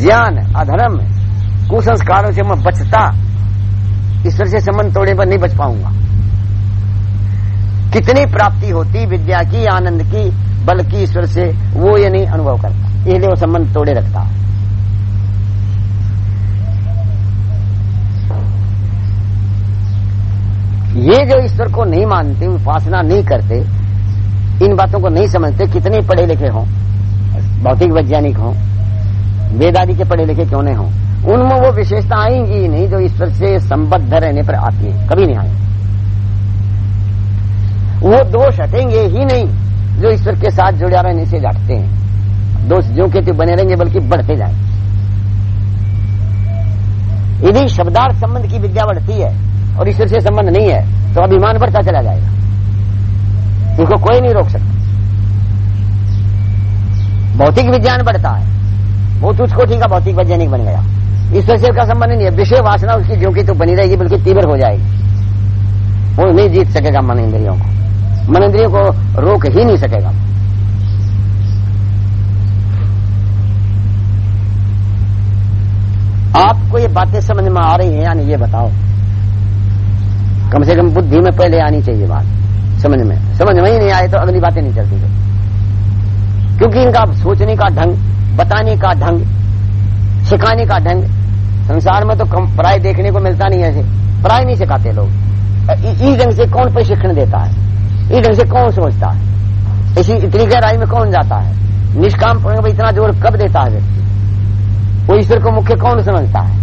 ज्ञान, अधर्म, कुसंस्कारों से मैं बचता, ईश्वर से संबंध तोड़ने पर नहीं बच पाऊँगा। कितनी प्राप्ति होती विद्या की, आनंद की बल्कि ईश्वर से, वो ये नहीं अनुभव करता। इसलिए वो संबंध तोड़े रखता। ये जो ईश्वर को नहीं मानते, उपासना नहीं करते, इन बातों को नहीं समझते, कितने पढ़े लिखे हों, भौतिक वैज्ञानिक हों वेद आदि के पढ़े लिखे क्यों नहीं हों? उनमें वो विशेषता आएँगी ही नहीं जो ईश्वर से संबद्ध रहने पर आती है। कभी नहीं आएँगे। वो दोष हटेंगे ही नहीं जो ईश्वर के साथ जुड़ा रहने से जाटते हैं। दोष जो के तो बने रहेंगे, बल्कि बढ़ते जाएँगे। यदि शब्दार्थ संबंध की विद्या बढ़ती है और ईश्वर से संबंध नहीं है तो अभिमान बढ़ता चला जाएगा। इनको कोई नहीं रोक सकता। भौतिक विज्ञान बढ़ता है। वो तुझको ठीक भौतिक वैज्ञानिक बन गया। ईश्वर से का संबंध नहीं है। विषय वासना उसकी जो की तो बनी रहेगी, बल्कि तीव्र हो जाएगी। वो नहीं जीत सकेगा मन इंद्रियों को। मन इंद्रियों को रोक ही नहीं सकेगा। आपको ये बातें समझ में आ रही हैं या नहीं ये बताओ। कम से कम बुद्धि में पहले आनी चाहिए बात। समझ में। समझ में ही नहीं आए तो अगली बातें नहीं चलती। क्योंकि इनका सोचने का ढंग बताने का ढंग, सिखाने का ढंग, संसार में तो कम पराय देखने को मिलता नहीं ऐसे। पराय नहीं सिखाते लोग। इस ढंग से कौन प्रशिक्षण देता है? इस ढंग से कौन सोचता है? इसी, इतनी गहराई में कौन जाता है? निष्काम पर इतना ज़ोर कब देता है व्यक्ति? वो ईश्वर को मुख्य कौन समझता है?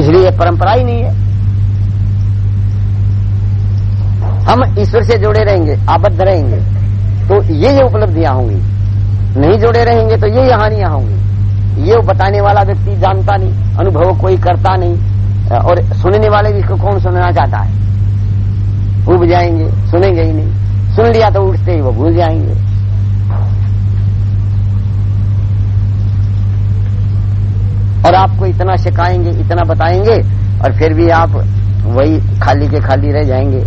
इसलिए परंपरा ही नहीं है। हम ईश्वर से जुड़े रहेंगे, आबद्ध रहेंगे। तो ये ये उपलब्धियाँ होंगी। नहीं जुड़े रहेंगे तो ये हानियाँ होंगी। ये बताने वाला व्यक्ति जानता नहीं, अनुभव कोई करता नहीं, और सुनने वाले भी कौन सुनना चाहता है? उब जाएँगे, सुनेंगे ही नहीं। सुन लिया तो उठते ही वो भूल जाएँगे। और आपको इतना सिखाएँगे, इतना बताएँगे, और फिर भी आप वही खाली के खाली रह जाएँगे।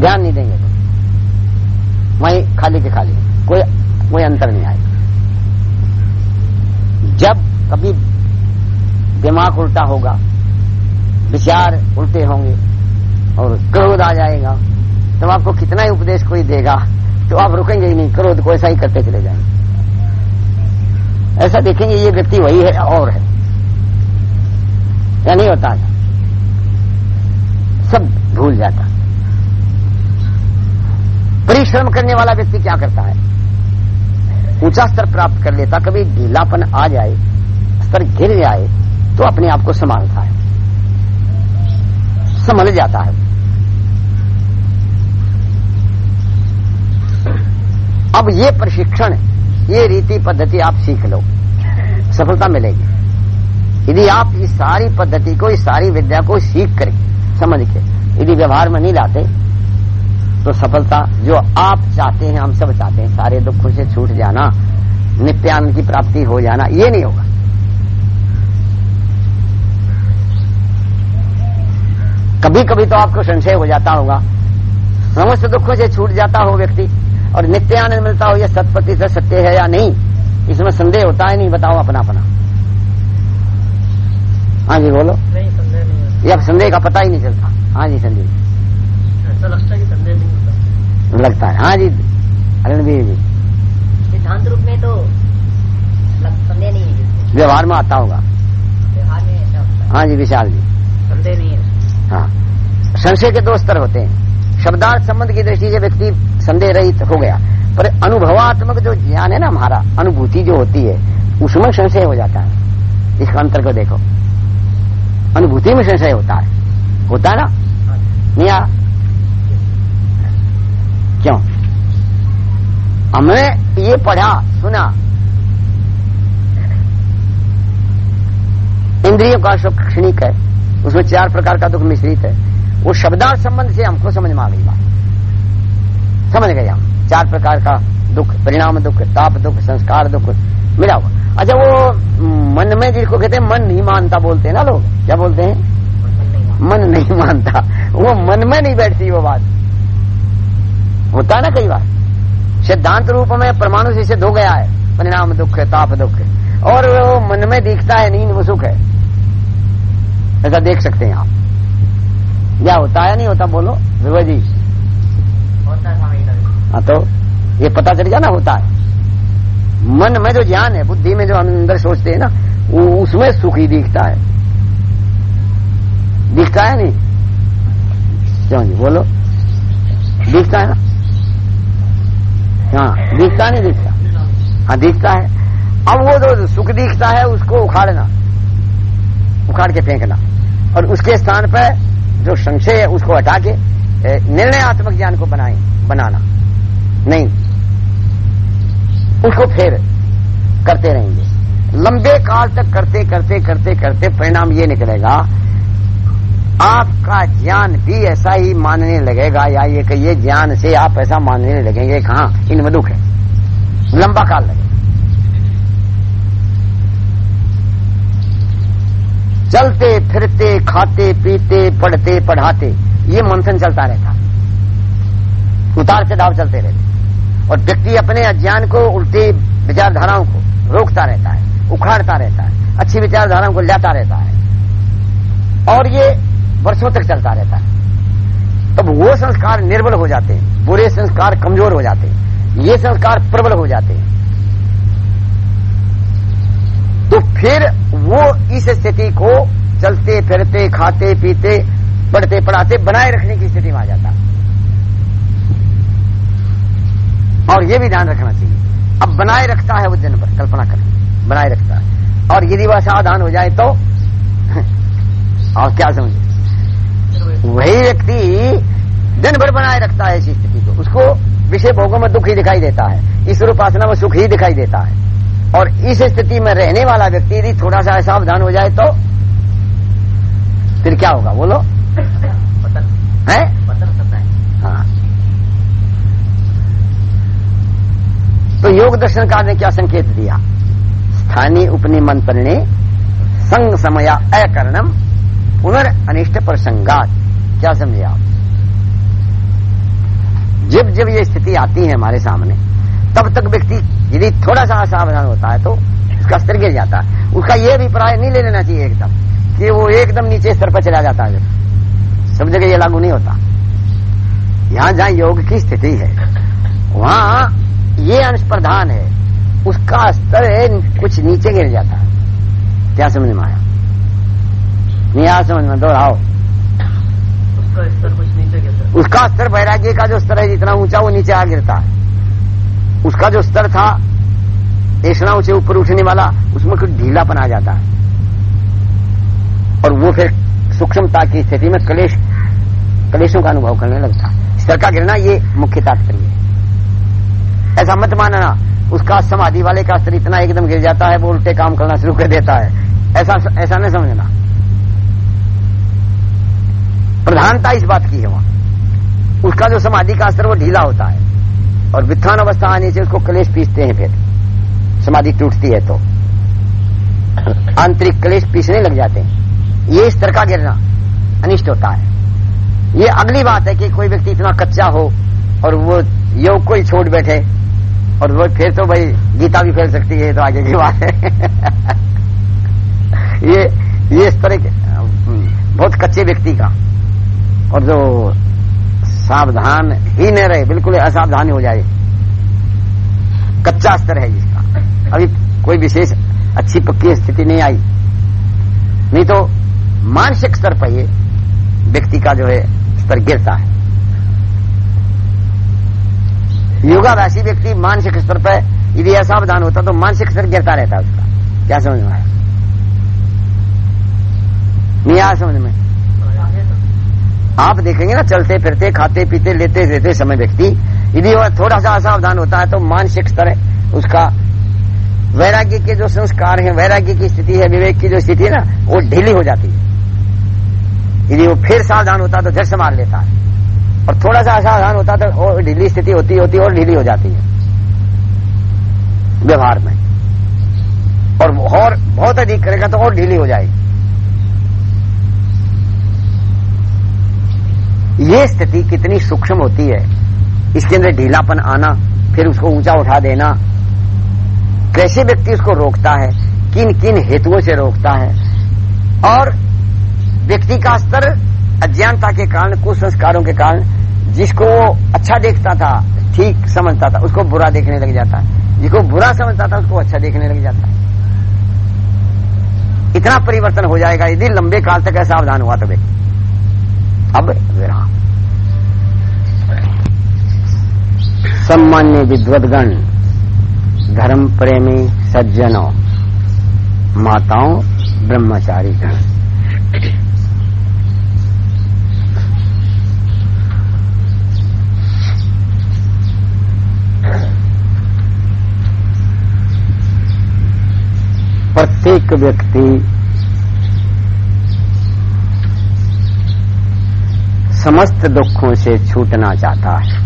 ध्यान नहीं देंगे। तो वही खाली के खाली, कोई कोई अंतर नहीं आएगा। जब कभी दिमाग उल्टा होगा, विचार उल्टे होंगे, और क्रोध आ जाएगा तब आपको कितना ही उपदेश कोई देगा तो आप रुकेंगे ही नहीं, क्रोध को ऐसा ही करते चले जाएँगे। ऐसा देखेंगे ये व्यक्ति वही है और है। या नहीं होता सब भूल जाता परिश्रम करने वाला व्यक्ति क्या करता है? ऊँचा स्तर प्राप्त कर लेता, कभी ढीलापन आ जाए, स्तर गिर जाए तो अपने आप को संभालता है। संभल जाता है। अब ये प्रशिक्षण, ये रीति पद्धति आप सीख लो। सफलता मिलेगी। यदि आप इस सारी पद्धति को, इस सारी विद्या को सीख करके समझ के, यदि व्यवहार में नहीं लाते तो सफलता जो आप चाहते हैं हम सब चाहते हैं। सारे दुखों से छूट जाना नित्यानंद की प्राप्ति हो जाना ये नहीं होगा। कभी कभी तो आपको संशय हो जाता होगा। समस्त दुखों से छूट जाता हो व्यक्ति और नित्य आनंद मिलता हो यह सतपति से सत्य है या नहीं इसमें संदेह होता है नहीं बताओ अपना अपना हाँ जी बोलो। नहीं संदेह नहीं ये अब संदेह का पता ही नहीं चलता। हाँ जी संदेह। ऐसा लगता है कि संदेह नहीं लगता है। हाँ जी। रणवीर जी। सिद्धांत रूप में तो संदेह नहीं है व्यवहार में आता होगा। व्यवहार में ऐसा होता है। हाँ जी विशाल जी। संदेह नहीं है। हाँ। संशय के दो स्तर होते हैं। शब्दार्थ संबंध की दृष्टि से व्यक्ति संदेह रहित हो गया। पर अनुभवात्मक जो ज्ञान है ना हमारा अनुभूति जो होती है उसमें संशय हो जाता है। इसका अंतर को देखो। अनुभूति में संशय होता है। होता है ना? नहीं आ क्यों हमने ये पढ़ा, सुना। इंद्रियों का सुख क्षणिक है। उसमें चार प्रकार का दुख मिश्रित है। वो शब्दार संबंध से हमको समझ में आ गई बात। समझ गए हम। चार प्रकार का दुख, परिणाम दुख, ताप दुख, संस्कार दुख मिला हुआ। अच्छा वो मन में जिसको कहते हैं, मन नहीं मानता बोलते हैं ना लोग? क्या बोलते हैं? मन नहीं मानता। वो मन में नहीं बैठती वो बात। होता है ना कई बार। सिद्धांत रूप में परमाणु से सिद्ध हो गया है। परिणाम दुख है ताप दुख है। और वो मन में दिखता है नींद वो सुख है। ऐसा देख सकते हैं आप। क्या होता है नहीं होता बोलो। विभा जी। होता है तो ये पता चल गया ना होता है। मन में जो ज्ञान है बुद्धि में जो हम अंदर सोचते हैं ना उसमें सुख ही दिखता है। दिखता है नहीं? क्यों जी बोलो। दिखता है ना? हाँ दिखता नहीं दिखता। हाँ दिखता है। अब वो जो सुख दिखता है, उसको उखाड़ना उखाड़ के फेंकना। और उसके स्थान पर जो संशय है, उसको हटा के निर्णयात्मक ज्ञान को बनाए, बनाना। नहीं। उसको फिर करते रहेंगे। लंबे काल तक करते करते करते करते परिणाम ये निकलेगा आपका ज्ञान भी ऐसा ही मानने लगेगा या ये कहिए ज्ञान से आप ऐसा मानने लगेंगे, कहा? इनमें दुख है। लंबा काल लगेगा। चलते फिरते, खाते, पीते, पढ़ते, पढ़ाते, ये मंथन चलता रहता। उतार चढ़ाव चलते रहते। और व्यक्ति अपने अज्ञान को, उल्टी विचारधाराओं को रोकता रहता है, उखाड़ता रहता है, अच्छी विचारधाराओं को लाता रहता है। और ये वर्षों तक चलता रहता है। तब वो संस्कार निर्बल हो जाते हैं, बुरे संस्कार कमज़ोर हो जाते हैं, ये संस्कार प्रबल हो जाते हैं। तो फिर वो इस स्थिति को चलते, फिरते, खाते, पीते, पढ़ते, पढ़ाते, बनाए रखने की स्थिति में आ जाता। और ये भी ध्यान रखना चाहिए। अब बनाए रखता है वो दिन भर, कल्पना कर, बनाए रखता है। और यदि वह सावधान हो जाए तो और क्या समझे? वही व्यक्ति दिन भर बनाए रखता है इस स्थिति को। उसको विषय भोगों में दुख ही दिखाई देता है। ईश्वर उपासना में सुख ही दिखाई देता है। और इस स्थिति में रहने वाला व्यक्ति यदि थोड़ा सा सावधान हो जाए तो फिर क्या होगा? बोलो। है? सकता है। हाँ तो योग दर्शनकार ने क्या संकेत दिया? स्थानीय उपनिमंत्रणे, संग समया अकरणम पुनर अनिष्ट प्रसंगात। क्या समझे आप? जब जब ये स्थिति आती है हमारे सामने, तब तक व्यक्ति यदि थोड़ा सा असावधान होता है तो उसका स्तर गिर जाता है। उसका ये अभिप्राय नहीं ले लेना चाहिए एकदम कि वो एकदम नीचे स्तर पर चला जाता है। सब जगह ये लागू नहीं होता? यहाँ जहाँ योग की स्थिति है, वहाँ ये अंश प्रधान है, उसका स्तर कुछ नीचे गिर जाता है। क्या समझ में आया? नहीं आ समझ में दोहराओ उसका स्तर कुछ नीचे गिरता उसका स्तर वैराग्य का जो स्तर है, जितना ऊँचा वो नीचे आ गिरता है। उसका जो स्तर था ऐसा ऊँचे ऊपर उठने वाला, उसमें कुछ ढीलापन आ जाता है। और वो फिर सूक्ष्मता की स्थिति में कलेश, कलेशों का अनुभव करने लगता है। स्तर का गिरना ये मुख्य तात्पर्य है। ऐसा मत मानना, उसका समाधि वाले का स्तर इतना एकदम गिर जाता है, वो उल्टे काम करना शुरू कर देता है। ऐसा ऐसा नहीं समझना। प्रधानता इस बात की है वहाँ। उसका जो समाधि का स्तर वो ढीला होता है। और वित्थान अवस्था आने से उसको कलेश पीसते हैं फिर। समाधि टूटती है तो। आंतरिक कलेश पीसने लग जाते हैं। ये स्तर का गिरना अनिष्ट होता है। ये अगली बात है कि कोई व्यक्ति इतना कच्चा हो और वो योग को ही छोड़ बैठे और वो फिर तो भाई गीता भी फैल सकती है तो आगे की बात है। ये ये इस तरह बहुत कच्चे व्यक्ति का और जो सावधान ही न रहे, बिल्कुल असावधान हो जाए। कच्चा स्तर है जिसका। अभी कोई विशेष अच्छी पक्की स्थिति नहीं आई। नहीं तो मानसिक स्तर पर ये व्यक्ति का जो है स्तर गिरता है। योगाभ्यासी व्यक्ति मानसिक स्तर पर यदि असावधान होता तो मानसिक स्तर गिरता रहता उसका। क्या समझ में आया? नहीं आया समझ में। आप देखेंगे ना, चलते फिरते, खाते पीते, लेते देते समय व्यक्ति। यदि वह थोड़ा सा असावधान होता है तो मानसिक स्तर उसका। वैराग्य के जो संस्कार है, वैराग्य की स्थिति है, विवेक की जो स्थिति है ना, वो ढीली हो जाती है। यदि वो फिर सावधान होता तो झट संभाल लेता है। और थोड़ा सा असावधान होता तो और ढीली स्थिति होती होती और ढीली हो जाती है। व्यवहार में। और और बहुत अधिक करेगा तो और ढीली हो जाएगी। ये स्थिति कितनी सूक्ष्म होती है। इसके अंदर ढीलापन आना, फिर उसको ऊँचा उठा देना। कैसे व्यक्ति उसको रोकता है? किन किन हेतुओं से रोकता है? और व्यक्ति का स्तर अज्ञानता के कारण, कुसंस्कारों के कारण, जिसको वो अच्छा देखता था, ठीक समझता था, उसको बुरा देखने लग जाता है। जिसको बुरा समझता था, उसको अच्छा देखने लग जाता है। इतना परिवर्तन हो जाएगा। यदि लंबे काल तक ऐसा सावधान हुआ तो व्यक्ति अब विराम। सम्मान्य विद्वदगण धर्म प्रेमी सज्जनों माताओं ब्रह्मचारी गण प्रत्येक व्यक्ति समस्त दुखों से छूटना चाहता है।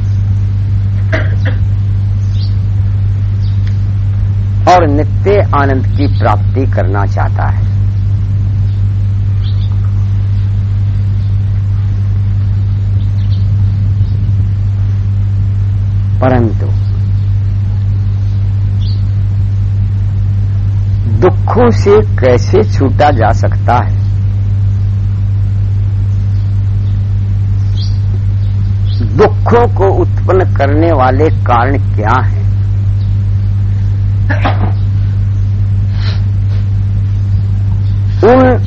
और नित्य आनंद की प्राप्ति करना चाहता है। परंतु दुखों से कैसे छूटा जा सकता है? दुखों को उत्पन्न करने वाले कारण क्या हैं? उन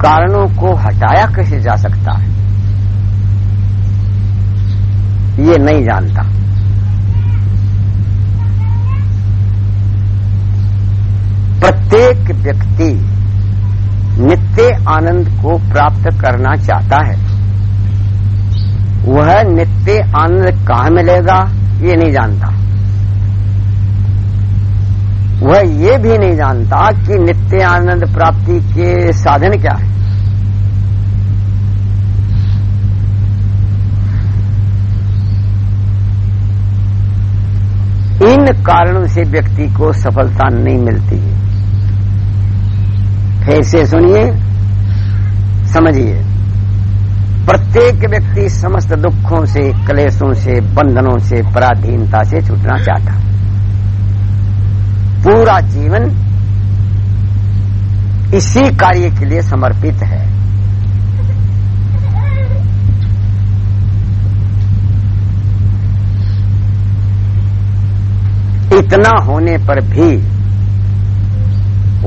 कारणों को हटाया कैसे जा सकता है? ये नहीं जानता। प्रत्येक व्यक्ति नित्य आनंद को प्राप्त करना चाहता है। वह नित्य आनंद कहाँ मिलेगा, ये नहीं जानता। वह ये भी नहीं जानता कि नित्य आनंद प्राप्ति के साधन क्या है। इन कारणों से व्यक्ति को सफलता नहीं मिलती है। फिर से सुनिए, समझिए। प्रत्येक व्यक्ति समस्त दुखों से, क्लेशों से, बंधनों से, पराधीनता से छूटना चाहता। पूरा जीवन इसी कार्य के लिए समर्पित है। इतना होने पर भी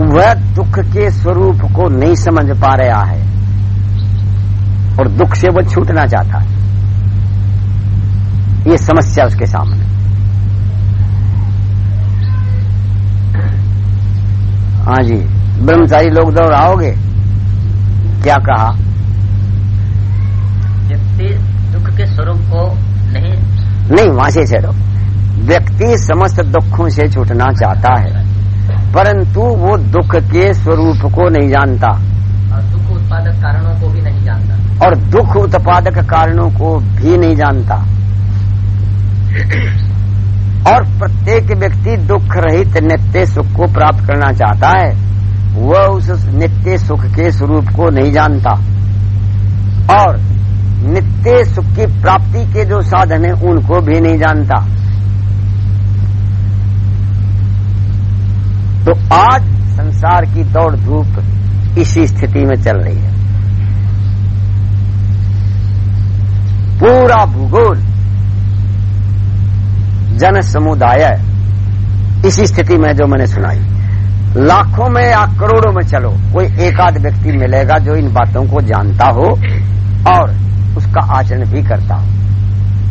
वह दुख के स्वरूप को नहीं समझ पा रहा है। और दुख से वह छूटना चाहता है। ये समस्या उसके सामने। हाँ जी ब्रह्मचारी लोग दोहराओगे क्या कहा? व्यक्ति दुख के स्वरूप को नहीं नहीं वहाँ से छेड़ो व्यक्ति समस्त दुखों से छूटना चाहता है परंतु वो दुख के स्वरूप को नहीं जानता और दुख उत्पादक कारणों को भी नहीं जानता और दुख उत्पादक कारणों को भी नहीं जानता। और प्रत्येक व्यक्ति दुख रहित नित्य सुख को प्राप्त करना चाहता है, वह उस नित्य सुख के स्वरूप को नहीं जानता। और नित्य सुख की प्राप्ति के जो साधन है, उनको भी नहीं जानता। तो आज संसार की दौड़ धूप इसी स्थिति में चल रही है। पूरा भूगोल जन समुदाय इसी स्थिति में जो मैंने सुनाई, लाखों में या करोड़ों में चलो, कोई एक आध व्यक्ति मिलेगा जो इन बातों को जानता हो और उसका आचरण भी करता हो।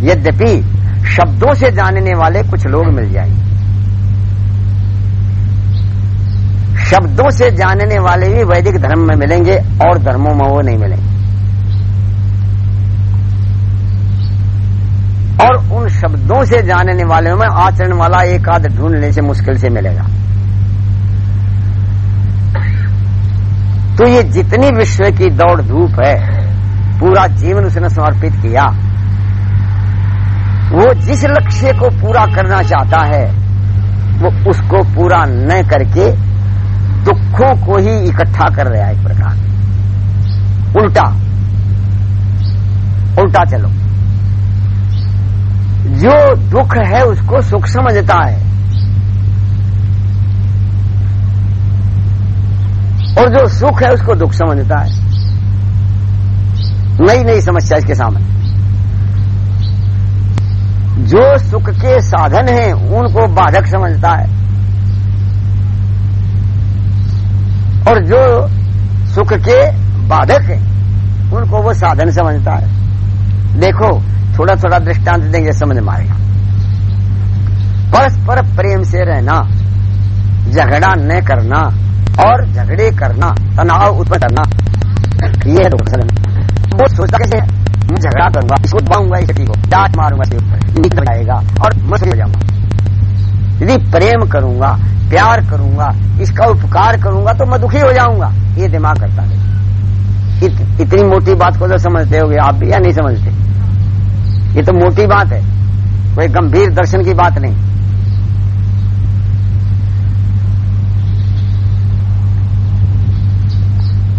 यद्यपि शब्दों से जानने वाले कुछ लोग मिल जाएँगे। शब्दों से जानने वाले भी वैदिक धर्म में मिलेंगे और धर्मों में वो नहीं मिलेंगे। और उन शब्दों से जानने वाले में आचरण वाला एक आध ढूँढने से मुश्किल से मिलेगा। तो ये जितनी विश्व की दौड़ धूप है, पूरा जीवन उसने समर्पित किया। वो जिस लक्ष्य को पूरा करना चाहता है, वो उसको पूरा न करके दुखों को ही इकट्ठा कर रहा है एक प्रकार उल्टा। उल्टा चलो। जो दुख है उसको सुख समझता है। और जो सुख है उसको दुख समझता है। नई नई समस्या इसके सामने। जो सुख के साधन हैं, उनको बाधक समझता है। और जो सुख के बाधक हैं, उनको वो साधन समझता है। देखो थोड़ा थोड़ा दृष्टांत देंगे समझ में आएगा। परस्पर प्रेम से रहना झगड़ा न करना और झगड़े करना तनाव उत्पन्न करना ये है वो सोचता कैसे मैं झगड़ा करूँगा इसको दबाऊँगा इस को डांट मारूँगा इसके ऊपर नींद जाएगा और मसले हो जाऊँगा। यदि प्रेम करूँगा प्यार करूँगा इसका उपकार करूँगा तो मैं दुखी हो जाऊँगा ये दिमाग करता है। इत, इतनी मोटी बात को तो समझते होगे आप भी या नहीं समझते? ये तो मोटी बात है। कोई गंभीर दर्शन की बात नहीं।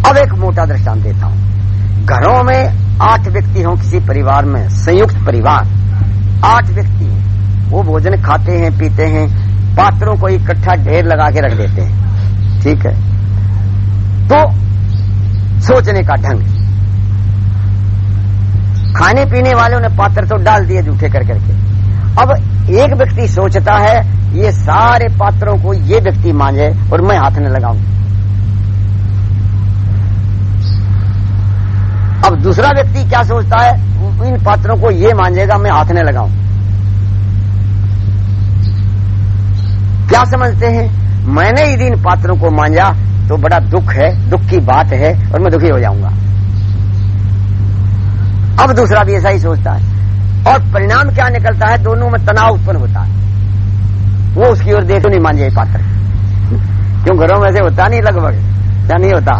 अब एक मोटा दृष्टांत देता हूँ। घरों में आठ व्यक्ति हों किसी परिवार में, संयुक्त परिवार। आठ व्यक्ति हैं। वो भोजन खाते हैं, पीते हैं। पात्रों को इकट्ठा ढेर लगा के रख देते हैं। ठीक है? तो सोचने का ढंग। खाने पीने वालों ने पात्र तो डाल दिए जूठे कर करके। अब एक व्यक्ति सोचता है, ये सारे पात्रों को ये व्यक्ति मांझे और मैं हाथ न लगाऊँ। अब दूसरा व्यक्ति क्या सोचता है, इन पात्रों को ये मांझेगा, मैं हाथ न लगाऊँ। क्या समझते हैं? मैंने यदि इन पात्रों को मांझा तो बड़ा दुख है, दुख की बात है, और मैं दुखी हो जाऊँगा। अब दूसरा भी ऐसा ही सोचता है। और परिणाम क्या निकलता है? दोनों में तनाव उत्पन्न होता है। वो उसकी ओर देखो, नहीं मांझे पात्र। क्यों घरों में से होता नहीं लगभग? क्या नहीं होता?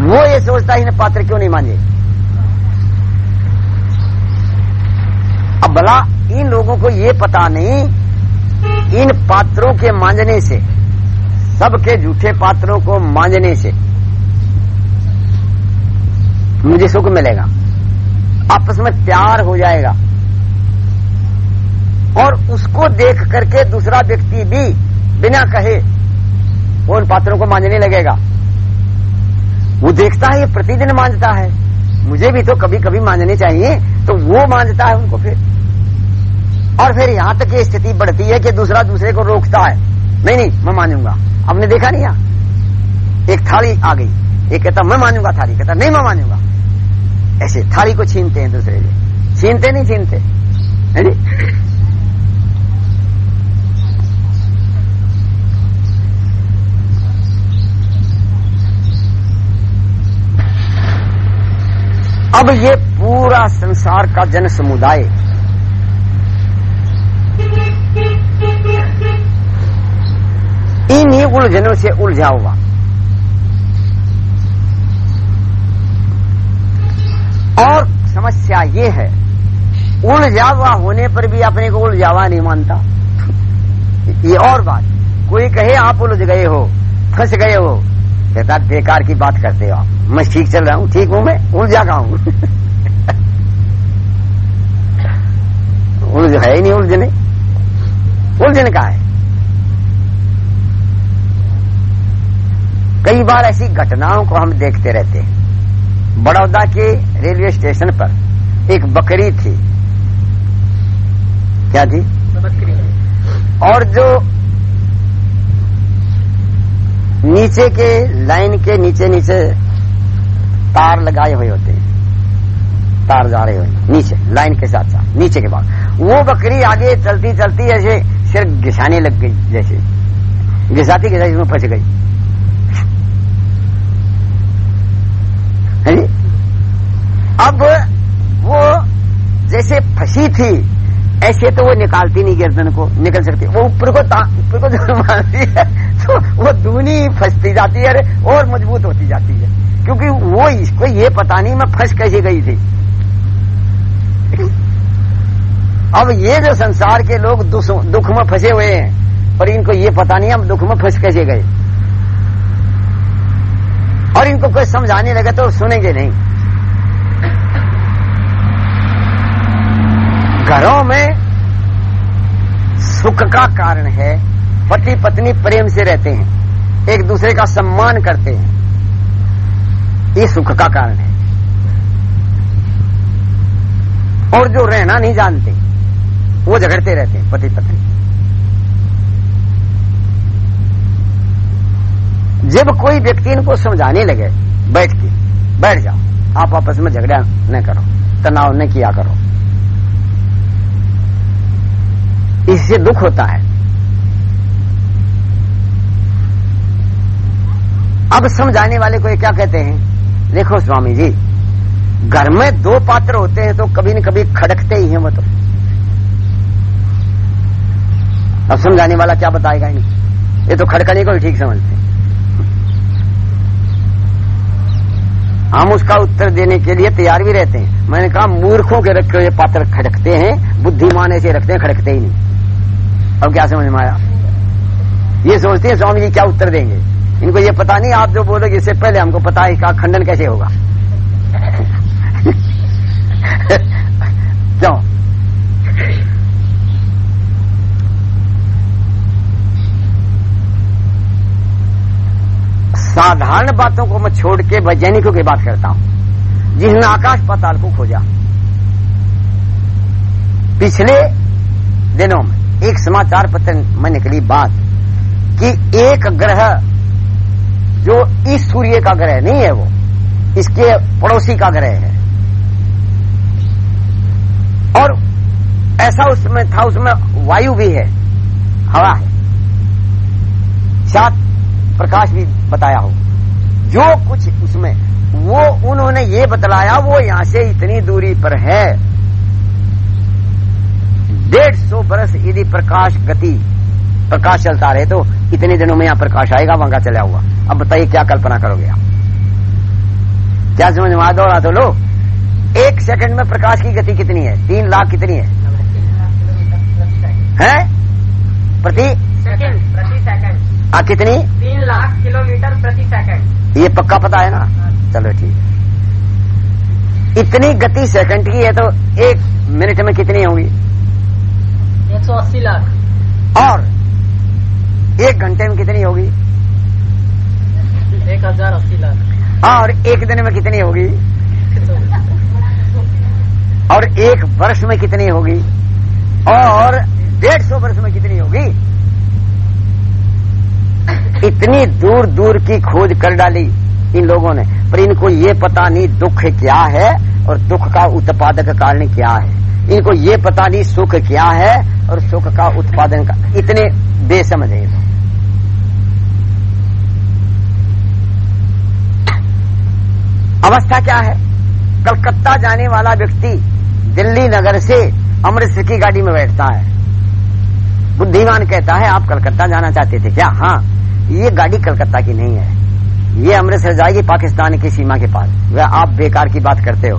वो ये सोचता है पात्र क्यों नहीं मांझे अब भला इन लोगों को ये पता नहीं, इन पात्रों के मांझने से, सबके झूठे पात्रों को मांझने से मुझे सुख मिलेगा। आपस में प्यार हो जाएगा। और उसको देख करके दूसरा व्यक्ति भी बिना कहे वो उन पात्रों को मांझने लगेगा। वो देखता है प्रतिदिन मांझता है। मुझे भी तो कभी कभी मांझने चाहिए तो वो मांझता है उनको फिर। और फिर यहाँ तक ये स्थिति बढ़ती है कि दूसरा दूसरे को रोकता है। नहीं नहीं, मैं मानूँगा। आपने देखा नहीं यहाँ? एक थाली आ गई। एक कहता, मैं मानूँगा थाली कहता, नहीं, मैं मानूँगा। ऐसे थाली को छीनते हैं दूसरे से छीनते नहीं छीनते? अब ये पूरा संसार का जन समुदाय इन्हीं उलझनों से उलझा हुआ और समस्या ये है। उलझा हुआ होने पर भी अपने को उलझावा नहीं मानता। ये और बात, कोई कहे आप उलझ गए हो, फंस गए हो, कहता, बेकार की बात करते हो आप। मैं ठीक चल रहा हूँ, ठीक हूँ मैं, उलझा का हूँ? उलझ है ही नहीं उलझने। उलझने का है? कई बार ऐसी घटनाओं को हम देखते रहते हैं। बड़ौदा के रेलवे स्टेशन पर एक बकरी थी। क्या थी बकरी और जो नीचे के लाइन के नीचे नीचे तार लगाए हुए होते हैं। तार जा रहे हुए नीचे, लाइन के साथ साथ नीचे के बाद। वो बकरी आगे चलती चलती ऐसे सिर घिसाने लग गई, जैसे। घिसाती घिसाती उसमें फंस गई। है? अब वो जैसे फंसी थी, ऐसे तो वो निकालती नहीं गर्दन को, निकल सकती। वो ऊपर को ऊपर को जो मारती है तो वो दूनी फंसती जाती है और मज़बूत होती जाती है। क्योंकि वो इसको ये पता नहीं मैं फंस कैसे गई थी। अब ये जो संसार के लोग दुख में फंसे हुए हैं और इनको ये पता नहीं हम दुख में फंस कैसे गए। और इनको कोई समझाने लगे तो सुनेंगे नहीं। घरों में सुख का कारण है पति पत्नी प्रेम से रहते हैं एक दूसरे का सम्मान करते हैं। ये सुख का कारण है। और जो रहना नहीं जानते, वो झगड़ते रहते हैं पति पत्नी जब कोई व्यक्ति इनको समझाने लगे, बैठ के, बैठ जाओ, आप आपस में झगड़ा न करो, तनाव न किया करो। इससे दुख होता है। अब समझाने वाले को ये क्या कहते हैं? देखो स्वामी जी, घर में दो पात्र होते हैं तो कभी न कभी खड़कते ही हैं वो तो। अब समझाने वाला क्या बताएगा नहीं ये तो खड़कने को ही ठीक समझते हैं। हम उसका उत्तर देने के लिए तैयार भी रहते हैं। मैंने कहा, मूर्खों के रखे हुए पात्र खड़कते हैं, बुद्धिमान ऐसे रखते हैं, खड़कते ही नहीं। अब क्या समझ में आया? ये सोचते हैं, स्वामी जी क्या उत्तर देंगे? इनको ये पता नहीं, आप जो बोलोगे, इससे पहले हमको पता है इसका खंडन कैसे होगा। क्यों साधारण बातों को मैं छोड़ के वैज्ञानिकों की बात करता हूँ। जिसने आकाश पाताल को खोजा। पिछले दिनों में एक समाचार पत्र में निकली बात कि एक ग्रह जो इस सूर्य का ग्रह नहीं है वो, इसके पड़ोसी का ग्रह है। और ऐसा उसमें था, उसमें वायु भी है, हवा है। शायद प्रकाश भी बताया हो। जो कुछ उसमें वो उन्होंने ये बतलाया वो यहाँ से इतनी दूरी पर है। डेढ़ सौ बरस यदि प्रकाश गति प्रकाश चलता रहे तो इतने दिनों में यहाँ प्रकाश आएगा वहाँ का चला हुआ। अब बताइए क्या कल्पना करोगे आप? क्या समझ में आ दौड़ा तो लो। एक सेकंड में प्रकाश की गति कितनी है? तीन लाख कितनी है? है? प्रति? सेकंड प्रति सेकंड। आ कितनी? तीन लाख किलोमीटर प्रति सेकंड। ये पक्का पता है ना? चलो ठीक है। इतनी गति सेकंड की है तो एक मिनट में कितनी होगी? एक सौ अस्सी लाख। और एक घंटे में कितनी होगी? एक हज़ार अस्सी लाख। और एक दिन में कितनी होगी? और एक वर्ष में कितनी होगी? और डेढ़ सौ वर्ष में कितनी होगी? इतनी दूर दूर की खोज कर डाली इन लोगों ने। पर इनको ये पता नहीं दुख क्या है और दुख का उत्पादक कारण क्या है। इनको ये पता नहीं सुख क्या है और सुख का उत्पादन का। इतने बेसमझ है। अवस्था क्या है? कलकत्ता जाने वाला व्यक्ति दिल्ली नगर से अमृतसर की गाड़ी में बैठता है। बुद्धिमान कहता है, आप कलकत्ता जाना चाहते थे क्या? हाँ। ये गाड़ी कलकत्ता की नहीं है। ये अमृतसर जाएगी पाकिस्तान की सीमा के पास वह आप बेकार की बात करते हो।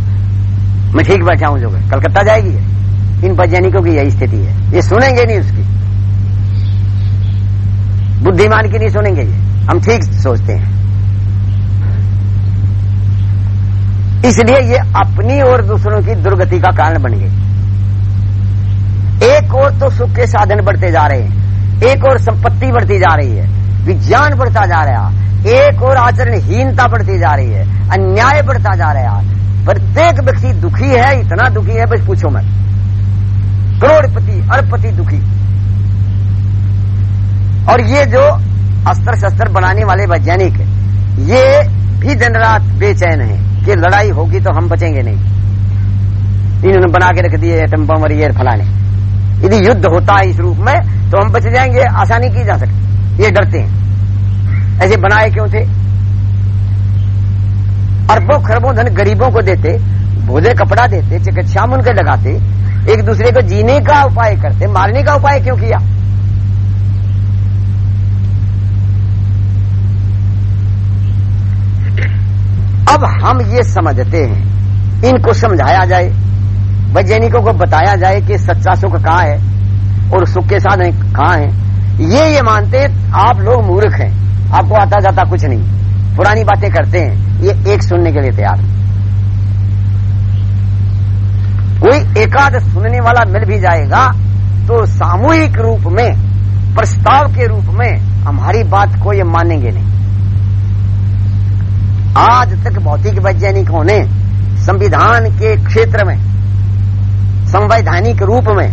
मैं ठीक बैठा हूँ जो कलकत्ता जाएगी इन वैज्ञानिकों की यही स्थिति है। ये सुनेंगे नहीं उसकी। बुद्धिमान की नहीं सुनेंगे ये। हम ठीक सोचते हैं। इसलिए ये अपनी और दूसरों की दुर्गति का कारण बन गए एक और तो सुख के साधन बढ़ते जा रहे हैं। एक और संपत्ति बढ़ती जा रही है। विज्ञान बढ़ता जा रहा एक और आचरणहीनता बढ़ती जा रही है। अन्याय बढ़ता जा रहा प्रत्येक व्यक्ति दुखी है, इतना दुखी है, बस पूछो मत। करोड़पति, अरबपति दुखी। और ये जो अस्त्र शस्त्र बनाने वाले वैज्ञानिक, ये भी दिन रात बेचैन है कि लड़ाई होगी तो हम बचेंगे नहीं। इन्होंने बना के रख दिए एटम बम और ये फलाने। यदि युद्ध होता है इस रूप में तो हम बच जाएँगे, आसानी की जा सकती। ये डरते हैं। ऐसे बनाए क्यों थे? अरबों खरबों धन गरीबों को देते भोजे कपड़ा देते, चिकित्सा में उनके लगाते, एक दूसरे को जीने का उपाय करते, मारने का उपाय क्यों किया? अब हम ये समझते हैं, इनको समझाया जाए, वैज्ञानिकों को बताया जाए कि सच्चा सुख कहाँ है, और सुख के साधन कहाँ है। ये ये मानते आप लोग मूर्ख हैं। आपको आता जाता कुछ नहीं। पुरानी बातें करते हैं। ये एक सुनने के लिए तैयार। कोई एकाध सुनने वाला मिल भी जाएगा तो सामूहिक रूप में, प्रस्ताव के रूप में, हमारी बात को ये मानेंगे नहीं। आज तक भौतिक वैज्ञानिकों ने संविधान के क्षेत्र में, संवैधानिक रूप में,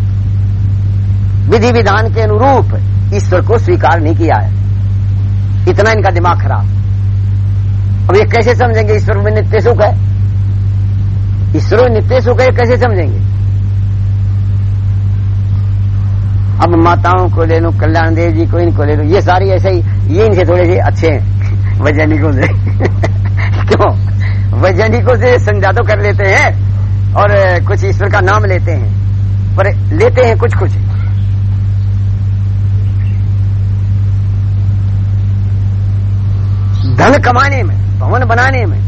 विधि विधान के अनुरूप ईश्वर को स्वीकार नहीं किया है। इतना इनका दिमाग खराब। अब ये कैसे समझेंगे ईश्वर में नित्य सुख है? ईश्वर में नित्य सुख है कैसे समझेंगे? अब माताओं को ले लो, कल्याण देव जी को इनको ले लो। ये सारी ऐसे ही, ये इनसे थोड़े से अच्छे हैं। वैज्ञानिकों से। क्यों? वैज्ञानिकों से संज्ञा तो कर लेते हैं और कुछ ईश्वर का नाम लेते हैं। पर लेते हैं कुछ कुछ धन कमाने में, भवन बनाने में,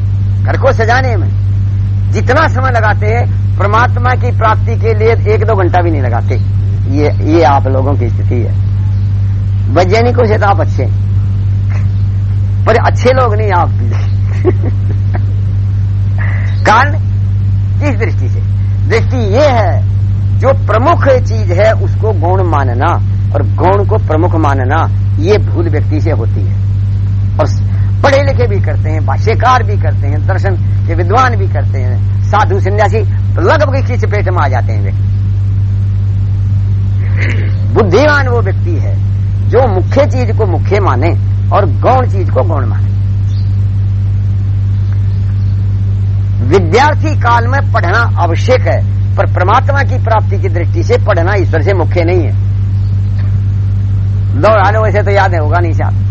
घर को सजाने में, जितना समय लगाते हैं, परमात्मा की प्राप्ति के लिए एक दो घंटा भी नहीं लगाते। ये ये आप लोगों की स्थिति है। वैज्ञानिकों से तो आप अच्छे पर अच्छे लोग नहीं आप। कारण किस दृष्टि से? दृष्टि ये है, जो प्रमुख चीज़ है, उसको गौण मानना और गौण को प्रमुख मानना, ये भूल व्यक्ति से होती है। और पढ़े लिखे भी करते हैं, भाष्यकार भी करते हैं, दर्शन के विद्वान भी करते हैं, साधु सन्यासी लगभग किस पेट में आ जाते हैं व्यक्ति। बुद्धिमान वो व्यक्ति है जो मुख्य चीज़ को मुख्य माने और गौण चीज़ को गौण माने। विद्यार्थी काल में पढ़ना आवश्यक है, पर परमात्मा की प्राप्ति की दृष्टि से पढ़ना ईश्वर से मुख्य नहीं है। दौड़ा लो, वैसे तो याद है, होगा नहीं साहब।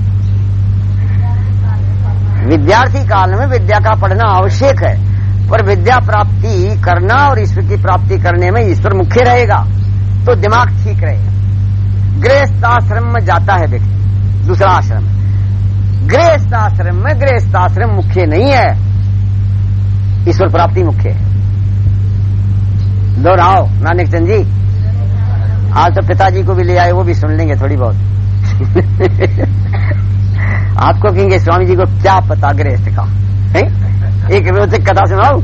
विद्यार्थी काल में विद्या का पढ़ना आवश्यक है, पर विद्या प्राप्ति करना और ईश्वर की प्राप्ति करने में ईश्वर मुख्य रहेगा तो दिमाग ठीक रहेगा गृहस्थ आश्रम में जाता है व्यक्ति, दूसरा आश्रम। गृहस्थ आश्रम में गृहस्थ आश्रम मुख्य नहीं है, ईश्वर प्राप्ति मुख्य है। दोहराओ नानक चंद जी। आज तो पिताजी को भी ले आए, वो भी सुन लेंगे थोड़ी बहुत। आपको कहेंगे स्वामी जी को क्या पता गृहस्थ का है? एक रोचक कथा सुनाओ।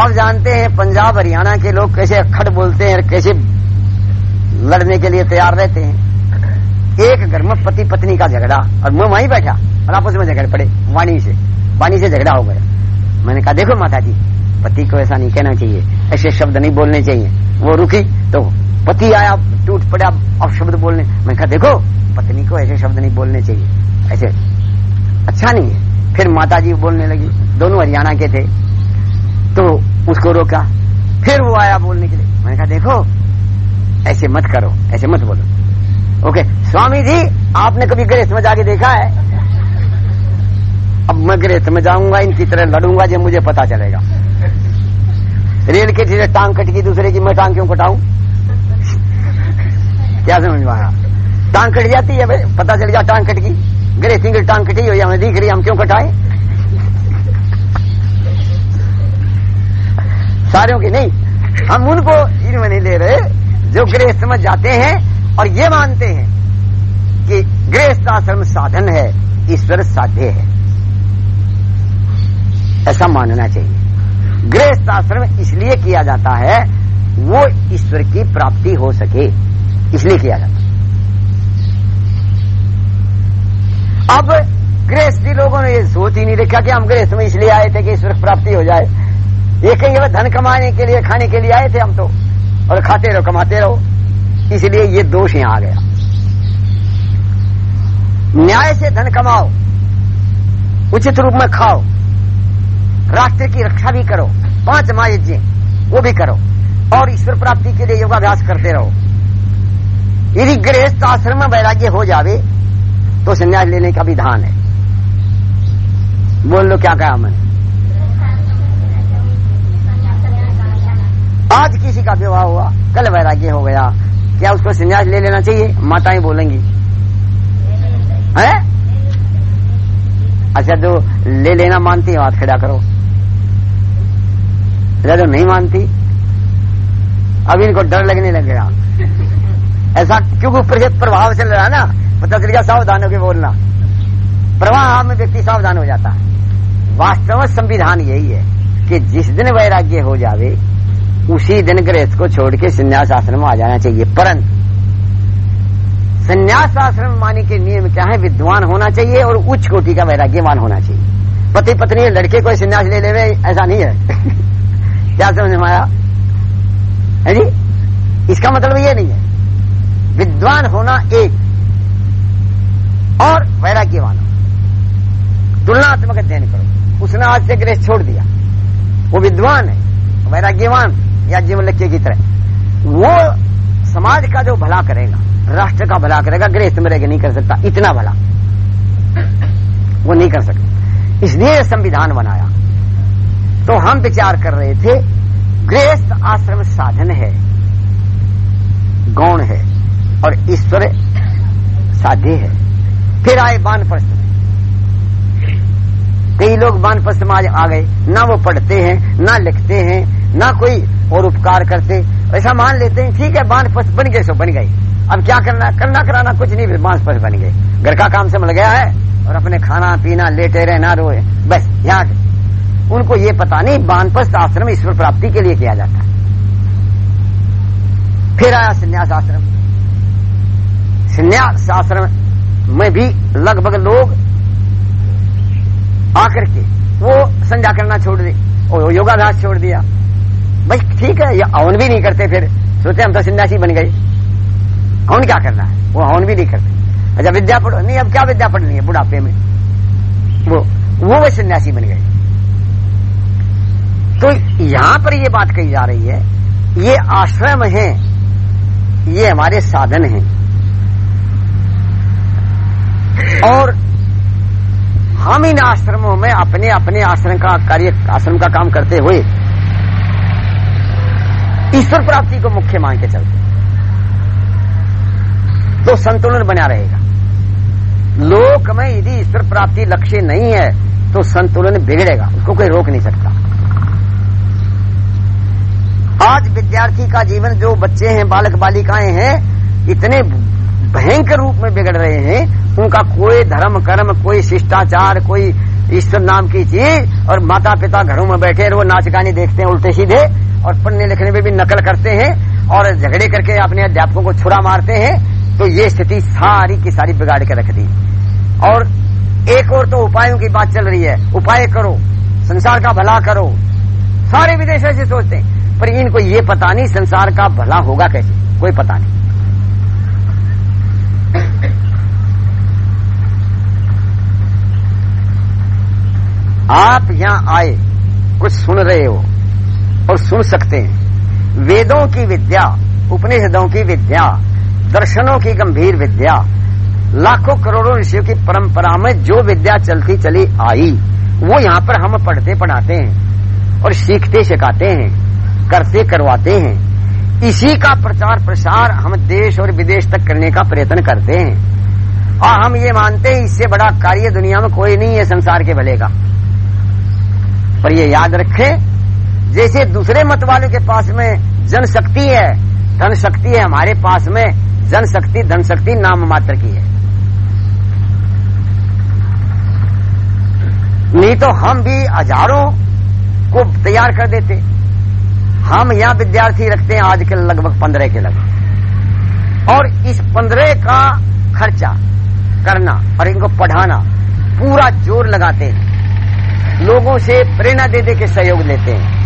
आप जानते हैं, पंजाब, हरियाणा के लोग कैसे अखड़ बोलते हैं और कैसे लड़ने के लिए तैयार रहते हैं। एक घर में पति पत्नी का झगड़ा और मैं वहीं बैठा और आपस में झगड़ पड़े, वाणी से। वाणी से झगड़ा हो गया। मैंने कहा, देखो माता जी पति को ऐसा नहीं कहना चाहिए, ऐसे शब्द नहीं बोलने चाहिए। वो रुकी तो पति आया, टूट पड़ा, अब शब्द बोलने। मैंने कहा, देखो, पत्नी को ऐसे शब्द नहीं बोलने चाहिए। ऐसे अच्छा नहीं है। फिर माता जी बोलने लगी। दोनों हरियाणा के थे तो उसको रोका। फिर वो आया बोलने के लिए। मैंने कहा, देखो, ऐसे मत करो, ऐसे मत बोलो। ओके, स्वामी जी, आपने कभी गृहस्थ में जाके देखा है? अब मैं गृहस्थ में जाऊँगा, इनकी तरह लड़ूँगा जब मुझे पता चलेगा। रेल के धीरे टांग कटकी दूसरे की, मैं टांग क्यों कटाऊं? क्या समझ में आया? टांग कट जाती है भाई, पता चल गया टांग कटकी गृहस्थी की टांग कटी हुई हमें दिख रही हम क्यों कटाए? सारों की नहीं, हम उनको इनमें नहीं ले रहे, जो गृहस्थ में जाते हैं और ये मानते हैं कि गृहस्थ आश्रम साधन है, ईश्वर साध्य है। ऐसा मानना चाहिए। गृहस्थ आश्रम इसलिए किया जाता है, वो ईश्वर की प्राप्ति हो सके। इसलिए किया जाता अब गृहस्थी लोगों ने ये सोच ही नहीं देखा कि हम गृहस्थ में इसलिए आए थे कि ईश्वर प्राप्ति हो जाए। ये कहेंगे, वह धन कमाने के लिए, खाने के लिए आए थे हम तो और खाते रहो, कमाते रहो। इसलिए ये दोष यहाँ आ गया। न्याय से धन कमाओ, उचित रूप में खाओ, राष्ट्र की रक्षा भी करो, पाँच महायज्ञ, वो भी करो, और ईश्वर प्राप्ति के लिए योगाभ्यास करते रहो। यदि गृहस्थ आश्रम में वैराग्य हो जावे तो संन्यास लेने का विधान है। बोल लो क्या कहा मैंने आज किसी का विवाह हुआ, कल वैराग्य हो गया, क्या उसको संन्यास ले लेना चाहिए? माताएँ बोलेंगी। है? अच्छा जो ले लेना मानती है, हाथ खड़ा करो। जो नहीं मानती। अब इनको डर लगने लग गया। ऐसा क्योंकि ऊपर से प्रभाव चल रहा है ना? पता चल गया सावधान होकर बोलना। प्रभाव में व्यक्ति सावधान हो जाता है। वास्तव में संविधान यही है कि जिस दिन वैराग्य हो जावे, उसी दिन गृहस्थ को छोड़ के संन्यास आश्रम में आ जाना चाहिए। परंतु संन्यास आश्रम माने के नियम क्या है? विद्वान होना चाहिए और उच्च कोटि का वैराग्यवान होना चाहिए। पति पत्नी लड़के को संन्यास ले ले ऐसा नहीं है। क्या समझ में आया? है जी? इसका मतलब ये नहीं है। विद्वान होना एक। और वैराग्य वैराग्यवान। तुलनात्मक अध्ययन करो। उसने आज से ग्रेस छोड़ दिया। वो विद्वान है, वैराग्यवान, या जीवन लक्ष्य की तरह। वो समाज का जो भला करेगा, राष्ट्र का भला करेगा, गृहस्थ मेरे नहीं कर सकता, इतना भला। वो नहीं कर सकता। इसलिए संविधान बनाया। तो हम विचार कर रहे थे, गृहस्थ आश्रम साधन है, गौण है। और ईश्वर साध्य है। फिर आए बानप्रस्थ कई लोग बानप्रस्थ में आ गए। ना वो पढ़ते हैं, ना लिखते हैं, ना कोई और उपकार करते। ऐसा मान लेते हैं, ठीक है बानप्रस्थ बन गए, सो बन गए। अब क्या करना करना कराना कुछ नहीं बानप्रस्थ बन गए। घर का काम संभल गया है और अपने खाना, पीना, लेटे रहे, ना रोए। बस, यहाँ उनको ये पता नहीं बानप्रस्थ आश्रम ईश्वर प्राप्ति के लिए किया जाता है। फिर आया संन्यास आश्रम। संन्यास आश्रम में भी लगभग लोग आकर के वो संध्या करना छोड़ दे और योगाभ्यास छोड़ दिया। भाई, ठीक है, ये हवन भी नहीं करते फिर। सोचते हम तो सन्यासी बन गए। हवन क्या करना है? वो हवन भी नहीं करते। अच्छा विद्या पढ़ो। नहीं, अब क्या विद्या पढ़नी है बुढ़ापे में? वो वो वे सन्यासी बन गए। तो यहाँ पर ये बात कही जा रही है, ये आश्रम है, ये हमारे साधन हैं। और हम इन आश्रमों में अपने अपने आश्रम का कार्य, आश्रम का काम करते हुए ईश्वर प्राप्ति को मुख्य मान के चलते तो संतुलन बना रहेगा। लोक में यदि ईश्वर प्राप्ति लक्ष्य नहीं है तो संतुलन बिगड़ेगा। उसको कोई रोक नहीं सकता। आज विद्यार्थी का जीवन, जो बच्चे हैं बालक बालिकाएँ हैं, इतने भयंकर रूप में बिगड़ रहे हैं उनका कोई धर्म, कर्म, कोई शिष्टाचार, कोई ईश्वर नाम की चीज़, और माता पिता घरों में बैठे वो नाच गाने देखते हैं उल्टे सीधे, और पढ़ने लिखने में भी नकल करते हैं, और झगड़े करके अपने अध्यापकों को छुरा मारते हैं तो ये स्थिति सारी की सारी बिगाड़ के रख दी। और एक और तो उपायों की बात चल रही है। उपाय करो, संसार का भला करो। सारे विदेश ऐसे सोचते हैं, पर इनको ये पता नहीं संसार का भला होगा कैसे। कोई पता नहीं। आप यहाँ आए, कुछ सुन रहे हो और सुन सकते हैं। वेदों की विद्या, उपनिषदों की विद्या, दर्शनों की गंभीर विद्या, लाखों करोड़ों ऋषियों की परंपरा में जो विद्या चलती चली आई, वो यहाँ पर हम पढ़ते पढ़ाते हैं और सीखते सिखाते हैं, करते करवाते हैं। इसी का प्रचार प्रसार हम देश और विदेश तक करने का प्रयत्न करते हैं। और हम ये मानते हैं, इससे बड़ा कार्य दुनिया में कोई नहीं है संसार के भले का। पर ये याद रखें, जैसे दूसरे मत वाले के पास में जन शक्ति है धन शक्ति है हमारे पास में जन शक्ति धन शक्ति नाम मात्र की है। नहीं तो हम भी हज़ारों को तैयार कर देते। हम यहाँ विद्यार्थी रखते हैं आज के लगभग पंद्रह के लगभग। और इस पंद्रह का खर्चा करना और इनको पढ़ाना, पूरा ज़ोर लगाते हैं। लोगों से प्रेरणा दे दे के सहयोग लेते हैं।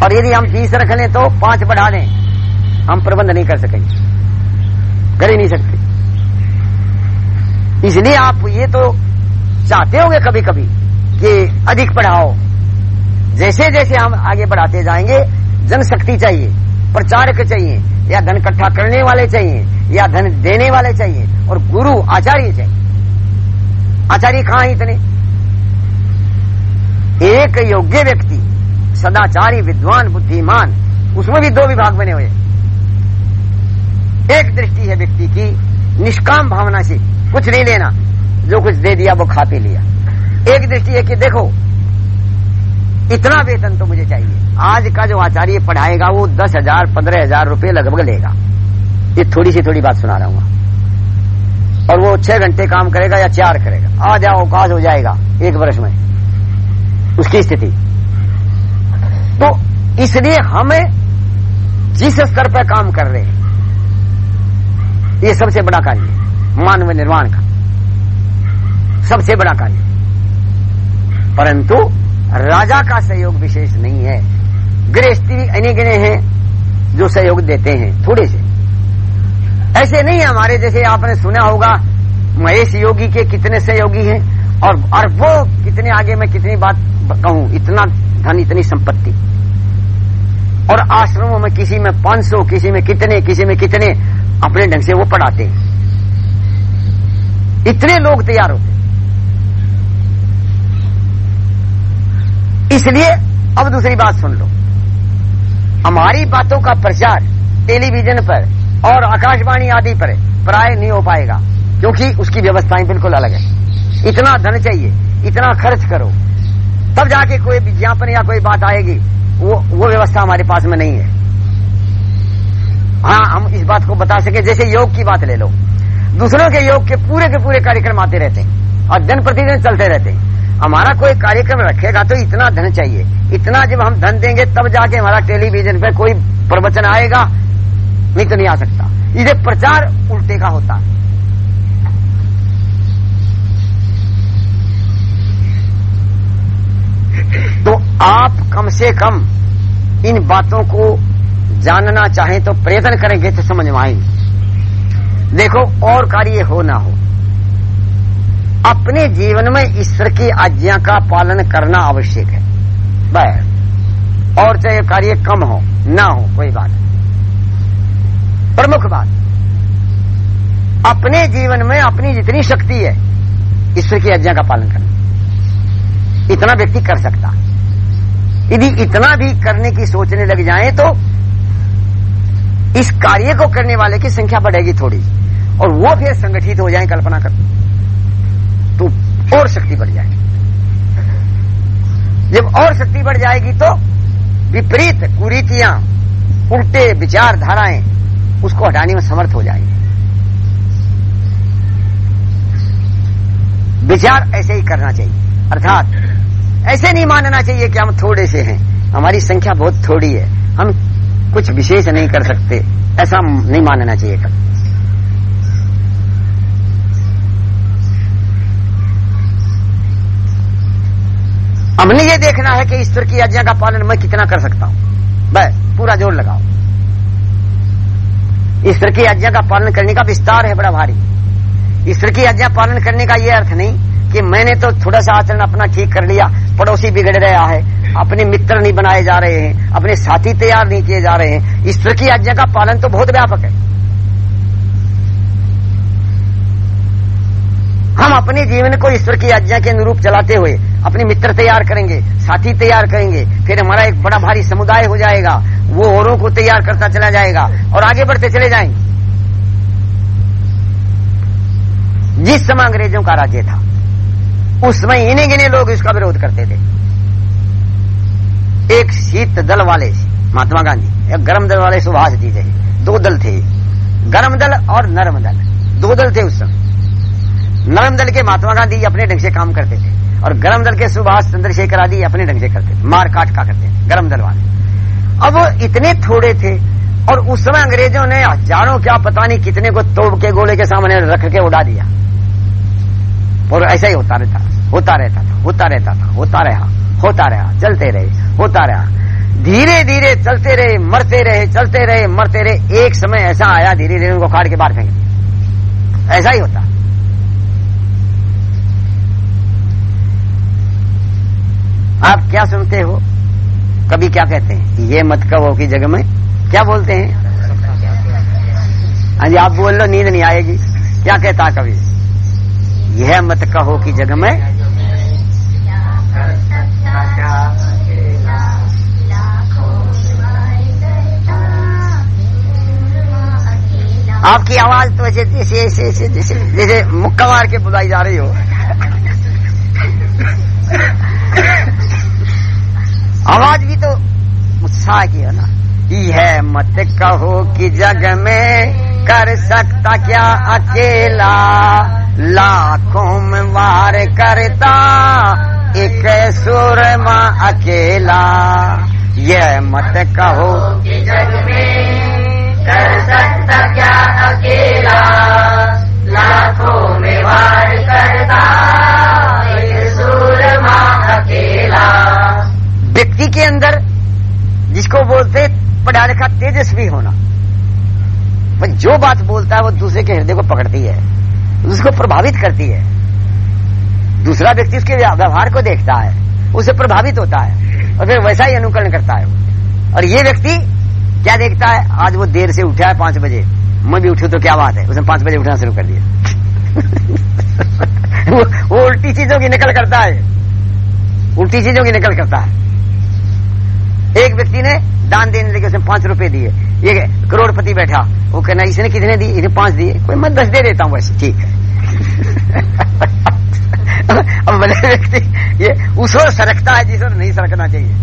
और यदि हम बीस रख लें तो पाँच बढ़ा लें हम प्रबंध नहीं कर सकेंगे। कर ही नहीं सकते। इसलिए आप ये तो चाहते होंगे कभी कभी कि अधिक पढ़ाओ जैसे जैसे हम आगे बढ़ाते जाएँगे, जनशक्ति चाहिए, प्रचारक चाहिए, या धन इकट्ठा करने वाले चाहिए, या धन देने वाले चाहिए, और गुरु आचार्य चाहिए। आचार्य कहाँ इतने? एक योग्य व्यक्ति, सदाचारी, विद्वान, बुद्धिमान, उसमें भी दो विभाग बने हुए एक दृष्टि है व्यक्ति की, निष्काम भावना से कुछ नहीं लेना, जो कुछ दे दिया वो खा पी लिया। एक दृष्टि है कि देखो, इतना वेतन तो मुझे चाहिए। आज का जो आचार्य पढ़ाएगा वो दस हज़ार, पंद्रह हज़ार रुपये लगभग लेगा। ये थोड़ी सी थोड़ी बात सुना रहा हूँ। और वो छह घंटे काम करेगा या चार करेगा। आ जाओ अवकाश हो जाएगा एक वर्ष में। उसकी स्थिति। तो इसलिए हमें जिस स्तर पर काम कर रहे हैं। ये सबसे बड़ा कार्य मानव निर्माण का। सबसे बड़ा कार्य। परंतु राजा का सहयोग विशेष नहीं है। गृहस्थी अने गिने हैं जो सहयोग देते हैं, थोड़े से। ऐसे नहीं हमारे जैसे आपने सुना होगा, महेश योगी के कितने सहयोगी हैं। और और वो कितने आगे मैं कितनी बात कहूँ, इतना धन, इतनी संपत्ति। और आश्रमों में किसी में 500 किसी में कितने, किसी में कितने, अपने ढंग से वो पढ़ाते हैं। इतने लोग तैयार होते इसलिए अब दूसरी बात सुन लो। हमारी बातों का प्रचार टेलीविज़न पर और आकाशवाणी आदि पर प्राय नहीं हो पाएगा, क्योंकि उसकी व्यवस्थाएँ बिल्कुल अलग है। इतना धन चाहिए, इतना खर्च करो। तब जाके कोई विज्ञापन या कोई बात आएगी, वो वो व्यवस्था हमारे पास में नहीं है। हाँ हम इस बात को बता सके, जैसे योग की बात ले लो। दूसरों के योग के पूरे के पूरे कार्यक्रम आते रहते हैं, और दिन प्रतिदिन चलते रहते हैं। हमारा कोई कार्यक्रम रखेगा तो इतना धन चाहिए। इतना जब हम धन देंगे, तब जाके हमारा टेलीविज़न पर कोई प्रवचन आएगा, नहीं तो नहीं आ सकता। इसे प्रचार उल्टे का होता है। तो आप कम से कम इन बातों को जानना चाहें तो प्रयत्न करेंगे तो समझ में आएँगे। देखो, और कार्य हो ना हो। अपने जीवन में ईश्वर की आज्ञा का पालन करना आवश्यक है। बस। और चाहे कार्य कम हो, ना हो, कोई बात प्रमुख बात। अपने जीवन में अपनी जितनी शक्ति है, ईश्वर की आज्ञा का पालन करना। इतना व्यक्ति कर सकता यदि इतना भी करने की सोचने लग जाए तो इस कार्य को करने वाले की संख्या बढ़ेगी थोड़ी और वो फिर संगठित हो जाए कल्पना कर। तो और शक्ति बढ़ जाएगी। जब और शक्ति बढ़ जाएगी तो विपरीत कुरीतियाँ, उल्टे विचारधाराएँ उसको हटाने में समर्थ हो जाएँगे। विचार ऐसे ही करना चाहिए। अर्थात ऐसे नहीं मानना चाहिए कि हम थोड़े से हैं। हमारी संख्या बहुत थोड़ी है। हम कुछ विशेष नहीं कर सकते। ऐसा नहीं मानना चाहिए कभी। हमने ये देखना है कि ईश्वर की आज्ञा का पालन मैं कितना कर सकता हूँ। बस, पूरा ज़ोर लगाओ। ईश्वर की आज्ञा का पालन करने का विस्तार है, बड़ा भारी। ईश्वर की आज्ञा पालन करने का यह अर्थ नहीं कि मैंने तो थोड़ा सा आचरण अपना ठीक कर लिया, पड़ोसी बिगड़ रहा है, अपने मित्र नहीं बनाए जा रहे हैं, अपने साथी तैयार नहीं किए जा रहे हैं। ईश्वर की आज्ञा का पालन तो बहुत व्यापक है। हम अपने जीवन को ईश्वर की आज्ञा के अनुरूप चलाते हुए अपने मित्र तैयार करेंगे, साथी तैयार करेंगे, फिर हमारा एक बड़ा भारी समुदाय हो जाएगा, वो औरों को तैयार करता चला जाएगा और आगे बढ़ते चले जाएँगे। जिस समय अंग्रेज़ों का राज्य था उसमें इन्हें गिने लोग इसका विरोध करते थे। एक शीत दल वाले, महात्मा गांधी, एक गर्म दल वाले सुभाष जी थे। दो दल थे। गर्म दल और नरम दल। दो दल थे उस समय। नरम दल के महात्मा गांधी अपने ढंग से काम करते थे और गर्म दल के सुभाष चंद्रशेखर आदि अपने ढंग से करते थे। मार काट का करते थे, गर्म दल वाले। अब इतने थोड़े थे और उस समय अंग्रेज़ों ने हज़ारों क्या पता नहीं कितने को तोड़ के गोले के सामने रख के उड़ा दिया। और ऐसा ही होता रहता होता रहता था, होता रहता था, होता रहा होता रहा, चलते रहे, होता रहा। धीरे धीरे चलते रहे, मरते रहे, चलते रहे, मरते रहे, एक समय ऐसा आया, धीरे धीरे उनको काट के बाहर फेंक दिया। ऐसा ही होता। आप क्या सुनते हो? कभी क्या कहते हैं? ये मत कहो की जगह में। क्या बोलते हैं? हाँ जी, आप बोल लो, नींद नहीं आएगी। क्या कहता कभी यह मत कहो की जग में आपकी आवाज़ तो ऐसे जैसे ऐसे ऐसे, जैसे जैसे मुक्का मार के बुलाई जा रही हो। आवाज़ भी तो उत्साह की है ना। यह मत कहो कि जग में कर सकता क्या अकेला? लाखों में वार करता, एक सुर अकेला। यह मत कहो कि जग में कर सकता क्या अकेला? लाखों में वार करता, एक सूरमा अकेला। व्यक्ति के अंदर, जिसको बोलते पढ़ा लिखा तेजस्वी होना जो बात बोलता है, वो दूसरे के हृदय को पकड़ती है। उसको प्रभावित करती है। दूसरा व्यक्ति उसके व्यवहार को देखता है उसे प्रभावित होता है और फिर वैसा ही अनुकरण करता है और ये व्यक्ति क्या देखता है? आज वो देर से उठा है पाँच बजे। मैं भी उठू तो क्या बात है? उसने पाँच बजे उठना शुरू कर दिया। वो, वो उल्टी चीज़ों की नकल करता है। उल्टी चीज़ों की नकल करता है। एक व्यक्ति ने दान देने लगे उसने पाँच रुपए दिए। ये करोड़पति बैठा। वो कहना इसने कितने दिए? इसने पाँच दिए। कोई मैं दस दे देता हूँ वैसे ठीक। है अब बड़े व्यक्ति, ये उस ओर सरकता है जिस ओर नहीं सरकना चाहिए।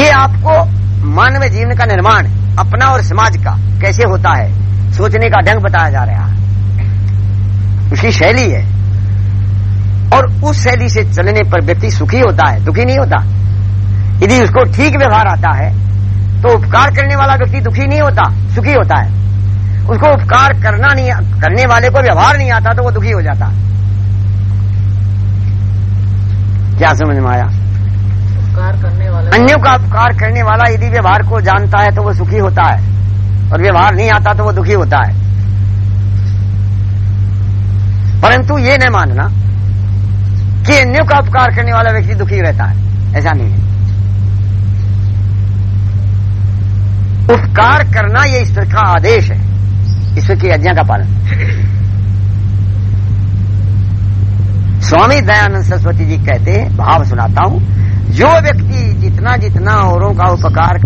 ये आपको मानव जीवन का निर्माण, अपना और समाज का, कैसे होता है, सोचने का ढंग बताया जा रहा है। उसकी शैली है। और उस शैली से चलने पर व्यक्ति सुखी होता है, दुखी नहीं होता। यदि उसको ठीक व्यवहार आता है तो उपकार करने वाला व्यक्ति दुखी नहीं होता सुखी होता है। उसको उपकार करना नहीं करने वाले को व्यवहार नहीं आता तो वो दुखी हो जाता क्या समझ में आया? उपकार करने वाला अन्यों का उपकार करने वाला यदि व्यवहार को जानता है तो वो सुखी होता है। और व्यवहार नहीं आता तो वो दुखी होता है। परंतु ये न मानना कि अन्यों का उपकार करने वाला व्यक्ति दुखी रहता है। ऐसा नहीं है। उपकार करना ये ईश्वर का आदेश है। ईश्वर की आज्ञा का पालन। स्वामी दयानंद सरस्वती जी कहते हैं, भाव सुनाता हूँ, जो व्यक्ति जितना जितना औरों का उपकार